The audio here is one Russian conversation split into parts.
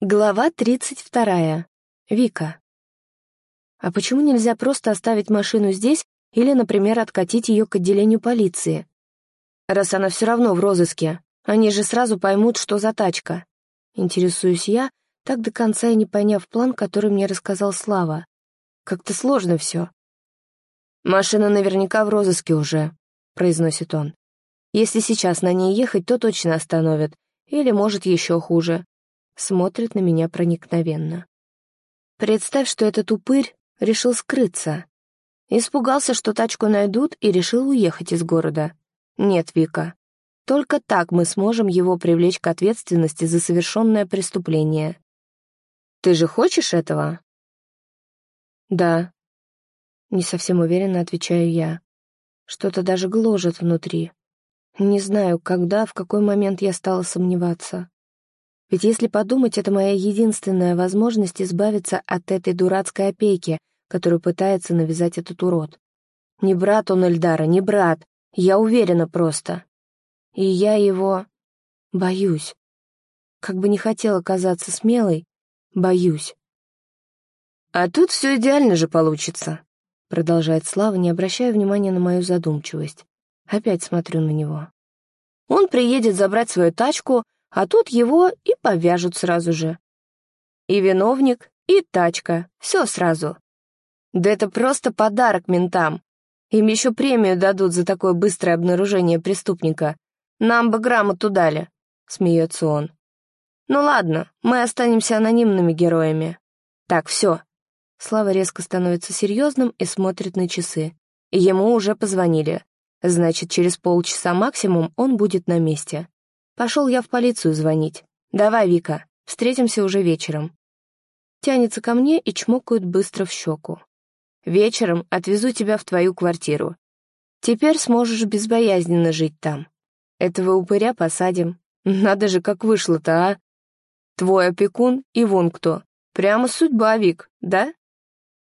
Глава 32. Вика. А почему нельзя просто оставить машину здесь или, например, откатить ее к отделению полиции? Раз она все равно в розыске, они же сразу поймут, что за тачка. Интересуюсь я, так до конца и не поняв план, который мне рассказал Слава. Как-то сложно все. «Машина наверняка в розыске уже», — произносит он. «Если сейчас на ней ехать, то точно остановят. Или, может, еще хуже смотрит на меня проникновенно. Представь, что этот упырь решил скрыться. Испугался, что тачку найдут, и решил уехать из города. Нет, Вика. Только так мы сможем его привлечь к ответственности за совершенное преступление. Ты же хочешь этого? Да. Не совсем уверенно отвечаю я. Что-то даже гложет внутри. Не знаю, когда, в какой момент я стала сомневаться. Ведь если подумать, это моя единственная возможность избавиться от этой дурацкой опеки, которую пытается навязать этот урод. Не брат он Эльдара, не брат. Я уверена просто. И я его... боюсь. Как бы не хотела казаться смелой, боюсь. «А тут все идеально же получится», — продолжает Слава, не обращая внимания на мою задумчивость. Опять смотрю на него. «Он приедет забрать свою тачку, а тут его и повяжут сразу же. И виновник, и тачка, все сразу. Да это просто подарок ментам. Им еще премию дадут за такое быстрое обнаружение преступника. Нам бы грамоту дали, смеется он. Ну ладно, мы останемся анонимными героями. Так, все. Слава резко становится серьезным и смотрит на часы. Ему уже позвонили. Значит, через полчаса максимум он будет на месте. Пошел я в полицию звонить. Давай, Вика, встретимся уже вечером. Тянется ко мне и чмокает быстро в щеку. Вечером отвезу тебя в твою квартиру. Теперь сможешь безбоязненно жить там. Этого упыря посадим. Надо же, как вышло-то, а? Твой опекун и вон кто. Прямо судьба, Вик, да?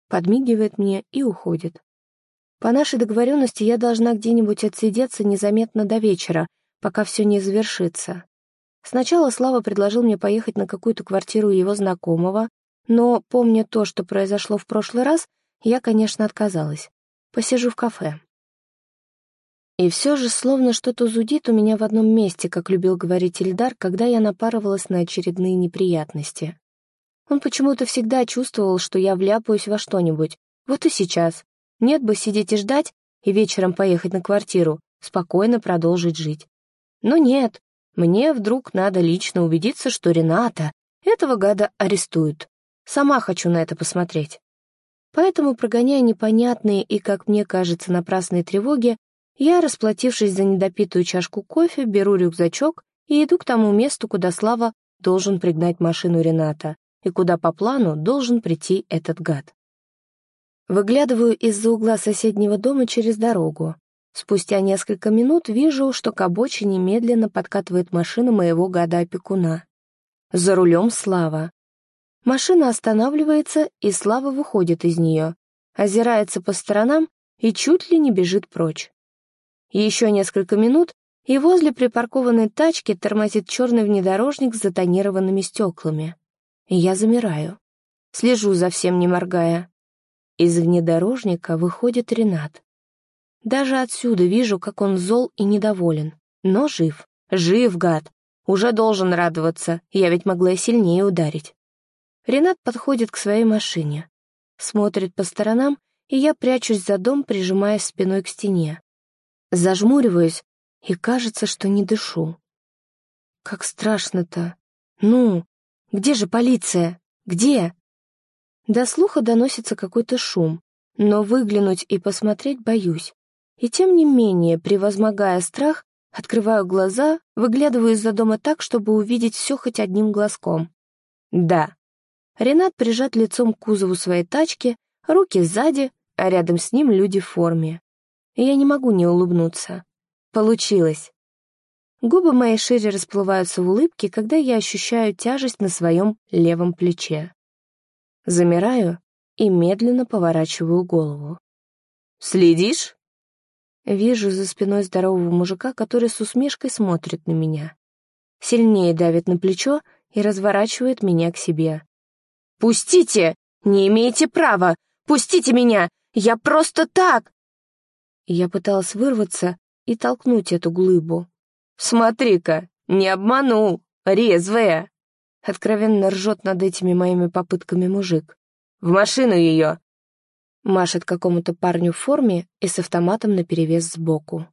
Подмигивает мне и уходит. По нашей договоренности я должна где-нибудь отсидеться незаметно до вечера, пока все не завершится. Сначала Слава предложил мне поехать на какую-то квартиру его знакомого, но, помня то, что произошло в прошлый раз, я, конечно, отказалась. Посижу в кафе. И все же словно что-то зудит у меня в одном месте, как любил говорить Ильдар, когда я напарывалась на очередные неприятности. Он почему-то всегда чувствовал, что я вляпаюсь во что-нибудь. Вот и сейчас. Нет бы сидеть и ждать, и вечером поехать на квартиру, спокойно продолжить жить. Но нет, мне вдруг надо лично убедиться, что Рената этого гада арестуют. Сама хочу на это посмотреть. Поэтому, прогоняя непонятные и, как мне кажется, напрасные тревоги, я, расплатившись за недопитую чашку кофе, беру рюкзачок и иду к тому месту, куда Слава должен пригнать машину Рената и куда по плану должен прийти этот гад. Выглядываю из-за угла соседнего дома через дорогу. Спустя несколько минут вижу, что к обочине медленно подкатывает машина моего гада-опекуна. За рулем Слава. Машина останавливается, и Слава выходит из нее, озирается по сторонам и чуть ли не бежит прочь. Еще несколько минут, и возле припаркованной тачки тормозит черный внедорожник с затонированными стеклами. Я замираю. Слежу за всем, не моргая. Из внедорожника выходит Ренат. Даже отсюда вижу, как он зол и недоволен. Но жив. Жив, гад. Уже должен радоваться, я ведь могла и сильнее ударить. Ренат подходит к своей машине. Смотрит по сторонам, и я прячусь за дом, прижимаясь спиной к стене. Зажмуриваюсь, и кажется, что не дышу. Как страшно-то. Ну, где же полиция? Где? До слуха доносится какой-то шум, но выглянуть и посмотреть боюсь. И тем не менее, превозмогая страх, открываю глаза, выглядываю из-за дома так, чтобы увидеть все хоть одним глазком. Да. Ренат прижат лицом к кузову своей тачки, руки сзади, а рядом с ним люди в форме. Я не могу не улыбнуться. Получилось. Губы мои шире расплываются в улыбке, когда я ощущаю тяжесть на своем левом плече. Замираю и медленно поворачиваю голову. «Следишь?» Вижу за спиной здорового мужика, который с усмешкой смотрит на меня. Сильнее давит на плечо, и разворачивает меня к себе. «Пустите! Не имеете права! Пустите меня! Я просто так!» Я пыталась вырваться и толкнуть эту глыбу. «Смотри-ка, не обманул! Резвая!» Откровенно ржет над этими моими попытками мужик. «В машину ее!» Машет какому-то парню в форме и с автоматом наперевес сбоку.